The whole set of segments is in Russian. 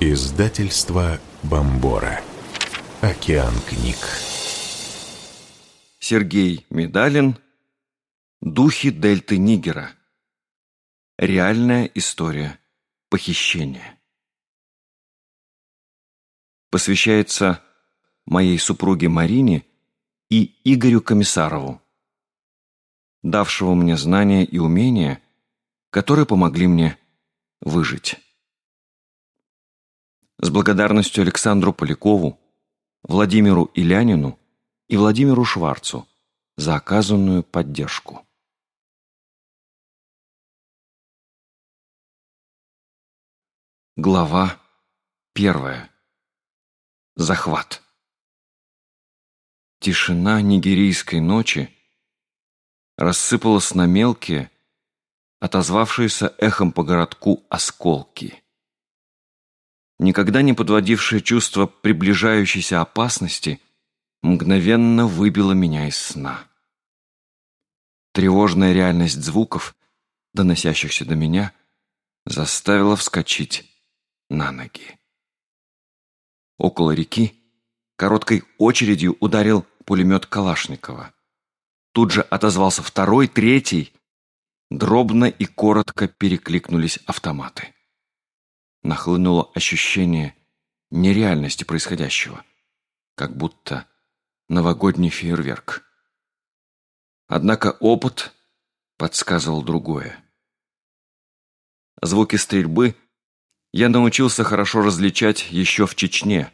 Издательство Бомбора. Океан книг. Сергей Медалин. Духи Дельты Нигера. Реальная история похищения. Посвящается моей супруге Марине и Игорю Комиссарову, давшего мне знания и умения, которые помогли мне выжить. Благодарностью Александру Полякову, Владимиру Илянину и Владимиру Шварцу за оказанную поддержку. Глава первая. Захват. Тишина нигерийской ночи рассыпалась на мелкие, отозвавшиеся эхом по городку осколки. Никогда не подводившее чувство приближающейся опасности мгновенно выбило меня из сна. Тревожная реальность звуков, доносящихся до меня, заставила вскочить на ноги. Около реки короткой очередью ударил пулемет Калашникова. Тут же отозвался второй, третий. Дробно и коротко перекликнулись автоматы. Нахлынуло ощущение нереальности происходящего, как будто новогодний фейерверк. Однако опыт подсказывал другое. Звуки стрельбы я научился хорошо различать еще в Чечне,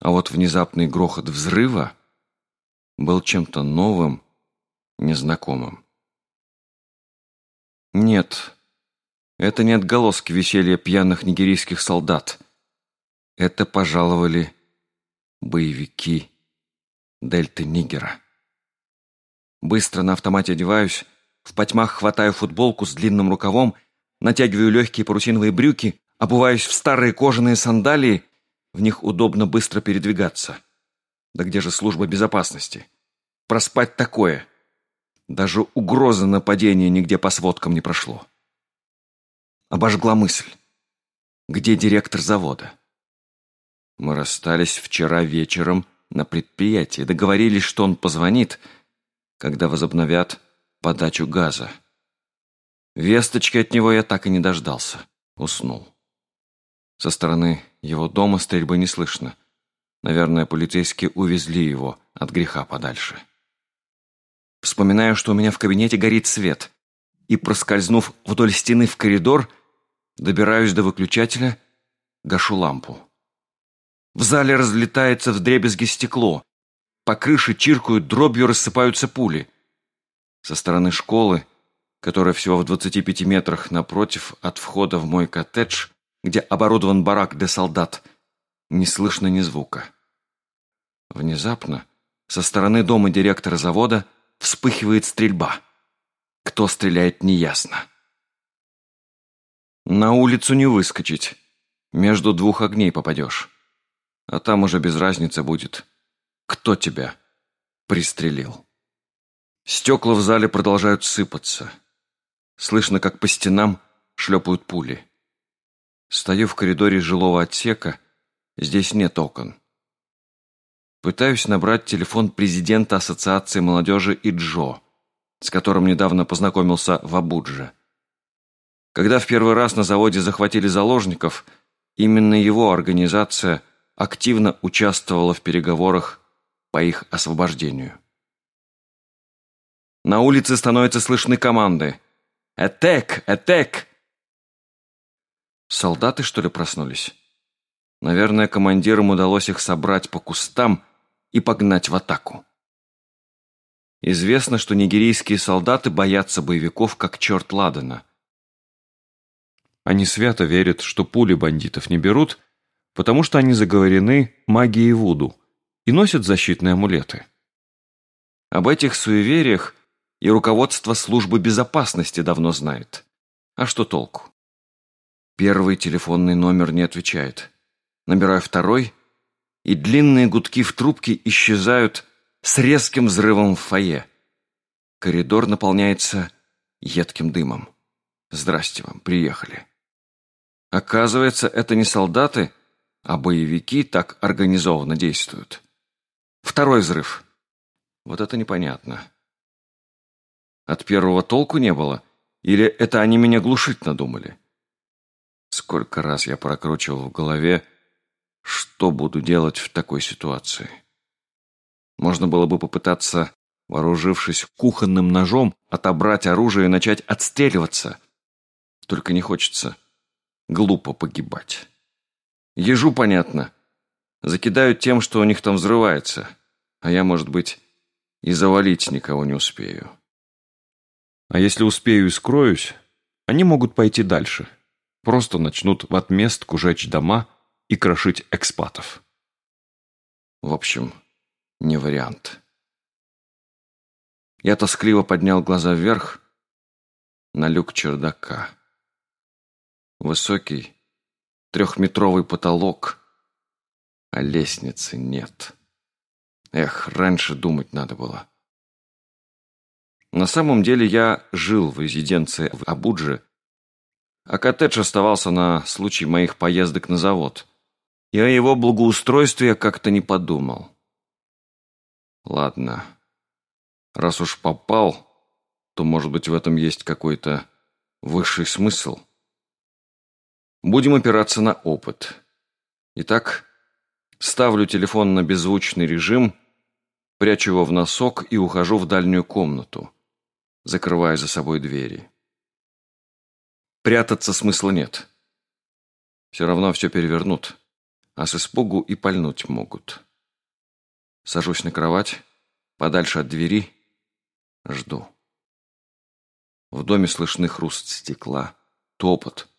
а вот внезапный грохот взрыва был чем-то новым, незнакомым. Нет, это не отголоски веселья пьяных нигерийских солдат. Это пожаловали боевики Дельты Нигера. Быстро на автомате одеваюсь, в потьмах хватаю футболку с длинным рукавом, натягиваю легкие парусиновые брюки, обуваюсь в старые кожаные сандалии, в них удобно быстро передвигаться. Да где же служба безопасности? Проспать такое. Даже угрозы нападения нигде по сводкам не прошло. Обожгла мысль. Где директор завода? Мы расстались вчера вечером на предприятии. Договорились, что он позвонит, когда возобновят подачу газа. Весточки от него я так и не дождался. Уснул. Со стороны его дома стрельбы не слышно. Наверное, полицейские увезли его от греха подальше. Вспоминаю, что у меня в кабинете горит свет, и, проскользнув вдоль стены в коридор, добираюсь до выключателя, гашу лампу. В зале разлетается вдребезги стекло. По крыше чиркают, дробью рассыпаются пули. Со стороны школы, которая всего в 25 метрах напротив от входа в мой коттедж, где оборудован барак для солдат, не слышно ни звука. Внезапно со стороны дома директора завода вспыхивает стрельба. Кто стреляет, неясно. На улицу не выскочить. Между двух огней попадешь. А там уже без разницы будет, кто тебя пристрелил. Стекла в зале продолжают сыпаться. Слышно, как по стенам шлепают пули. Стою в коридоре жилого отсека. Здесь нет окон. Пытаюсь набрать телефон президента Ассоциации молодежи Иджо, с которым недавно познакомился в Абудже. Когда в первый раз на заводе захватили заложников, именно его организация активно участвовала в переговорах по их освобождению. На улице становятся слышны команды «Этек! Этек!». Солдаты, что ли, проснулись? Наверное, командирам удалось их собрать по кустам и погнать в атаку. Известно, что нигерийские солдаты боятся боевиков, как черт ладана. Они свято верят, что пули бандитов не берут, потому что они заговорены магией Вуду и носят защитные амулеты. Об этих суевериях и руководство службы безопасности давно знает. А что толку? Первый телефонный номер не отвечает. Набираю второй, и длинные гудки в трубке исчезают с резким взрывом в фойе. Коридор наполняется едким дымом. Здрасте вам, приехали. Оказывается, это не солдаты, а боевики так организованно действуют. Второй взрыв. Вот это непонятно. От первого толку не было? Или это они меня глушить надумали? Сколько раз я прокручивал в голове, что буду делать в такой ситуации. Можно было бы попытаться, вооружившись кухонным ножом, отобрать оружие и начать отстреливаться. Только не хочется глупо погибать. Ежу понятно. Закидают тем, что у них там взрывается. А я, может быть, и завалить никого не успею. А если успею и скроюсь, они могут пойти дальше. Просто начнут в отместку жечь дома и крошить экспатов. В общем, не вариант. Я тоскливо поднял глаза вверх на люк чердака. Высокий, трехметровый потолок, а лестницы нет. Эх, раньше думать надо было. На самом деле я жил в резиденции в Абудже, а коттедж оставался на случай моих поездок на завод. И о его благоустройстве как-то не подумал. Ладно, раз уж попал, то, может быть, в этом есть какой-то высший смысл. Будем опираться на опыт. Итак, ставлю телефон на беззвучный режим, прячу его в носок и ухожу в дальнюю комнату, закрывая за собой двери. Прятаться смысла нет. Все равно все перевернут, а с испугу и пальнуть могут. Сажусь на кровать, подальше от двери, жду. В доме слышны хруст стекла, топот,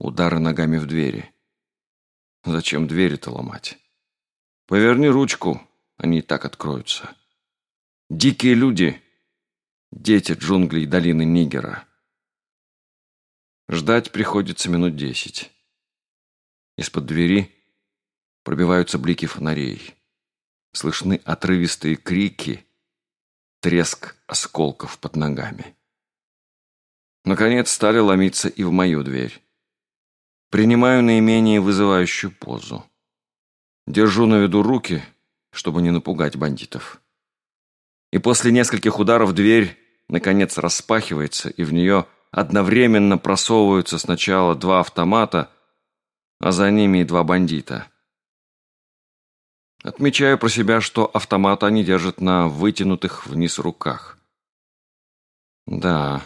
Удары ногами в двери. Зачем двери-то ломать? Поверни ручку, они и так откроются. Дикие люди, дети джунглей долины Нигера. Ждать приходится минут десять. Из-под двери пробиваются блики фонарей. Слышны отрывистые крики, треск осколков под ногами. Наконец стали ломиться и в мою дверь. Принимаю наименее вызывающую позу. Держу на виду руки, чтобы не напугать бандитов. И после нескольких ударов дверь, наконец, распахивается, и в нее одновременно просовываются сначала два автомата, а за ними и два бандита. Отмечаю про себя, что автомат они держат на вытянутых вниз руках. Да,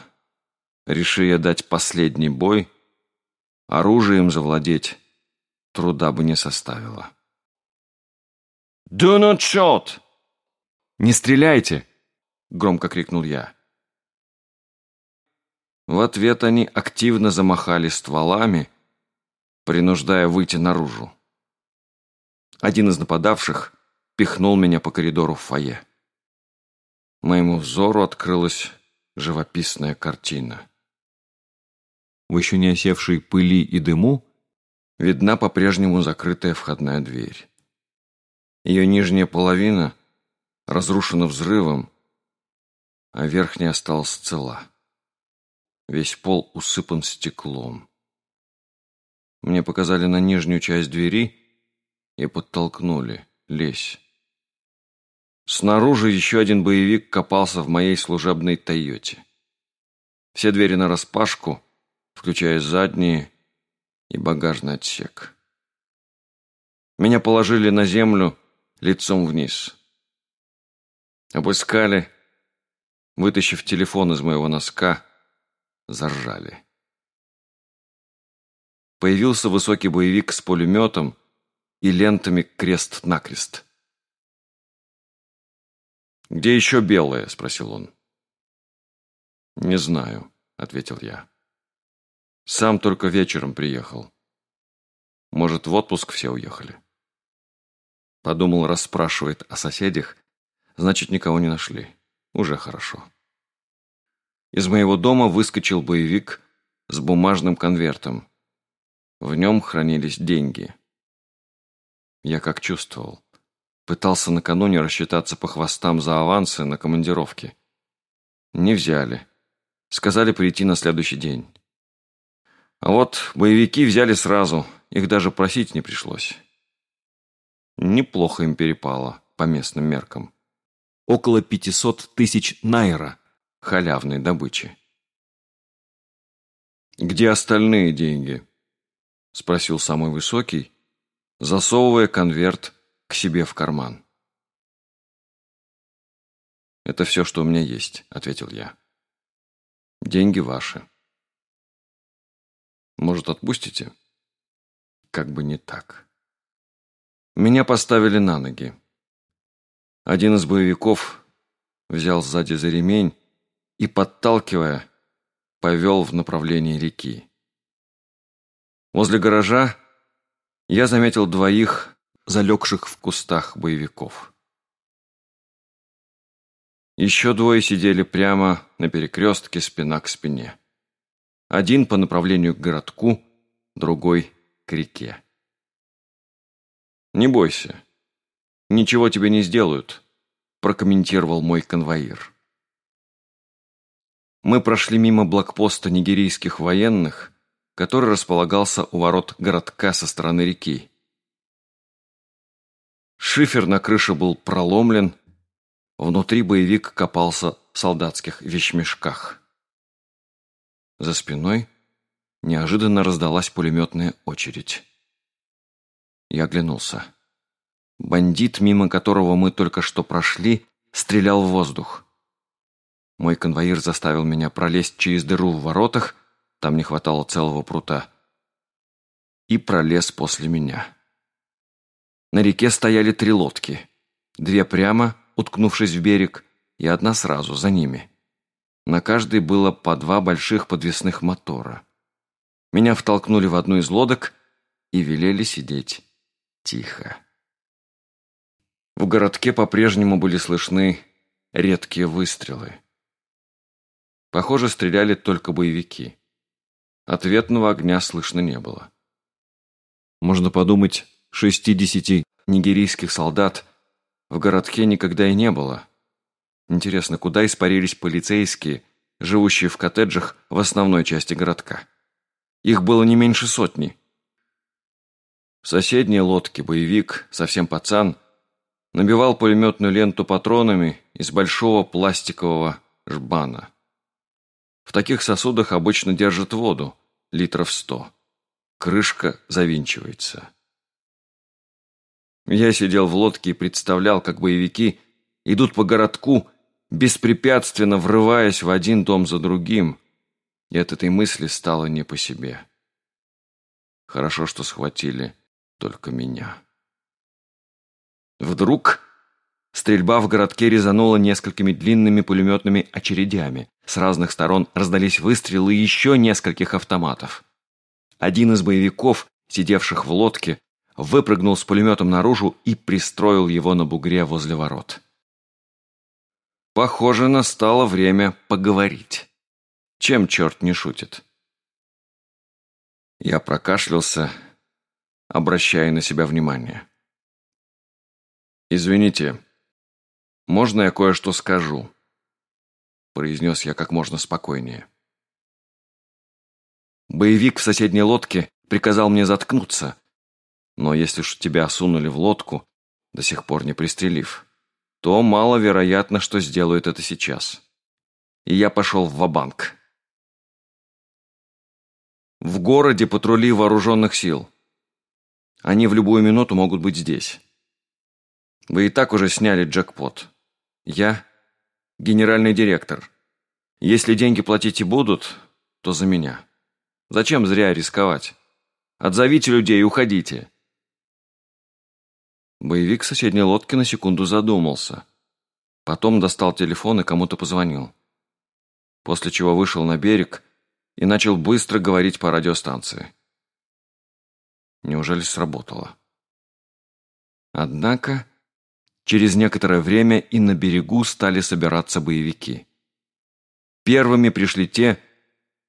реши я дать последний бой, Оружием завладеть труда бы не составило. «Do not shoot!» «Не стреляйте!» — громко крикнул я. В ответ они активно замахали стволами, принуждая выйти наружу. Один из нападавших пихнул меня по коридору в фойе. Моему взору открылась живописная картина в еще не осевшей пыли и дыму, видна по-прежнему закрытая входная дверь. Ее нижняя половина разрушена взрывом, а верхняя осталась цела. Весь пол усыпан стеклом. Мне показали на нижнюю часть двери и подтолкнули. Лезь. Снаружи еще один боевик копался в моей служебной «Тойоте». Все двери нараспашку, включая задние и багажный отсек. Меня положили на землю лицом вниз. Обыскали, вытащив телефон из моего носка, заржали. Появился высокий боевик с пулеметом и лентами крест-накрест. «Где еще белые?» – спросил он. «Не знаю», – ответил я. Сам только вечером приехал. Может, в отпуск все уехали? Подумал, расспрашивает о соседях. Значит, никого не нашли. Уже хорошо. Из моего дома выскочил боевик с бумажным конвертом. В нем хранились деньги. Я как чувствовал. Пытался накануне рассчитаться по хвостам за авансы на командировке. Не взяли. Сказали прийти на следующий день. А вот боевики взяли сразу, их даже просить не пришлось. Неплохо им перепало по местным меркам. Около 500 тысяч найра халявной добычи. «Где остальные деньги?» – спросил самый высокий, засовывая конверт к себе в карман. «Это все, что у меня есть», — ответил я. «Деньги ваши». «Может, отпустите?» «Как бы не так». Меня поставили на ноги. Один из боевиков взял сзади за ремень и, подталкивая, повел в направлении реки. Возле гаража я заметил двоих, залегших в кустах боевиков. Еще двое сидели прямо на перекрестке спина к спине. Один по направлению к городку, другой к реке. «Не бойся, ничего тебе не сделают», прокомментировал мой конвоир. Мы прошли мимо блокпоста нигерийских военных, который располагался у ворот городка со стороны реки. Шифер на крыше был проломлен, внутри боевик копался в солдатских вещмешках. За спиной неожиданно раздалась пулеметная очередь. Я оглянулся. Бандит, мимо которого мы только что прошли, стрелял в воздух. Мой конвоир заставил меня пролезть через дыру в воротах, там не хватало целого прута, и пролез после меня. На реке стояли три лодки. Две прямо, уткнувшись в берег, и одна сразу, за ними. На каждой было по два больших подвесных мотора. Меня втолкнули в одну из лодок и велели сидеть тихо. В городке по-прежнему были слышны редкие выстрелы. Похоже, стреляли только боевики. Ответного огня слышно не было. Можно подумать, 60 нигерийских солдат в городке никогда и не было. Интересно, куда испарились полицейские, живущие в коттеджах в основной части городка? Их было не меньше сотни. В соседней лодке боевик, совсем пацан, набивал пулеметную ленту патронами из большого пластикового жбана. В таких сосудах обычно держат воду, литров сто. Крышка завинчивается. Я сидел в лодке и представлял, как боевики идут по городку, беспрепятственно врываясь в один дом за другим, и от этой мысли стало не по себе. Хорошо, что схватили только меня. Вдруг Стрельба в городке резанула несколькими длинными пулеметными очередями. С разных сторон раздались выстрелы еще нескольких автоматов. Один из боевиков, сидевших в лодке, выпрыгнул с пулеметом наружу и пристроил его на бугре возле ворот. Похоже, настало время поговорить. Чем черт не шутит? Я прокашлялся, обращая на себя внимание. «Извините, «Можно я кое-что скажу?» произнес я как можно спокойнее. Боевик в соседней лодке приказал мне заткнуться, но если уж тебя сунули в лодку, до сих пор не пристрелив, то маловероятно, что сделают это сейчас. И я пошел в ва-банк. В городе патрули вооруженных сил. Они в любую минуту могут быть здесь. Вы и так уже сняли джекпот. Я генеральный директор. Если деньги платить и будут, то за меня. Зачем зря рисковать? Отзовите людей и уходите. Боевик соседней лодке на секунду задумался. Потом достал телефон и кому-то позвонил. После чего вышел на берег и начал быстро говорить по радиостанции. Неужели сработало? Однако Через некоторое время и на берегу стали собираться боевики. Первыми пришли те,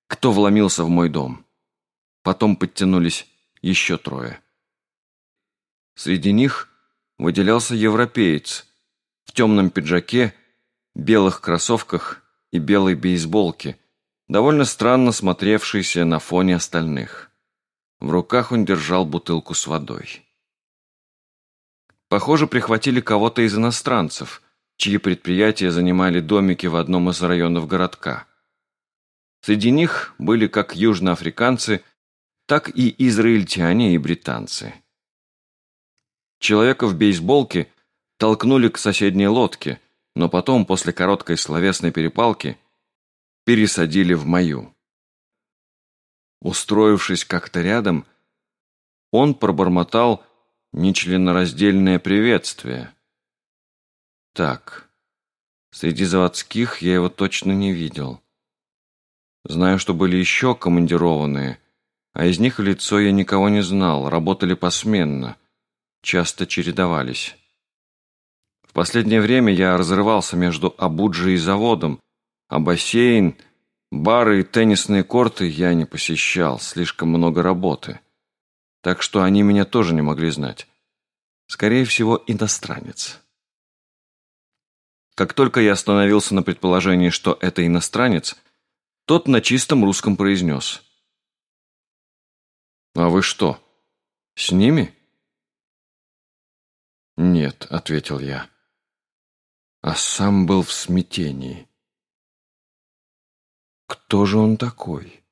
кто вломился в мой дом. Потом подтянулись еще трое. Среди них выделялся европеец в темном пиджаке, белых кроссовках и белой бейсболке, довольно странно смотревшийся на фоне остальных. В руках он держал бутылку с водой. Похоже, прихватили кого-то из иностранцев, чьи предприятия занимали домики в одном из районов городка. Среди них были как южноафриканцы, так и израильтяне и британцы. Человека в бейсболке толкнули к соседней лодке, но потом, после короткой словесной перепалки, пересадили в мою. Устроившись как-то рядом, он пробормотал нечленораздельное приветствие. Так, среди заводских я его точно не видел. Знаю, что были еще командированные, а из них лицо я никого не знал, работали посменно, часто чередовались. В последнее время я разрывался между Абуджей и заводом, а бассейн, бары и теннисные корты я не посещал, слишком много работы так что они меня тоже не могли знать. Скорее всего, иностранец. Как только я остановился на предположении, что это иностранец, тот на чистом русском произнес. «А вы что, с ними?» «Нет», — ответил я. А сам был в смятении. «Кто же он такой?»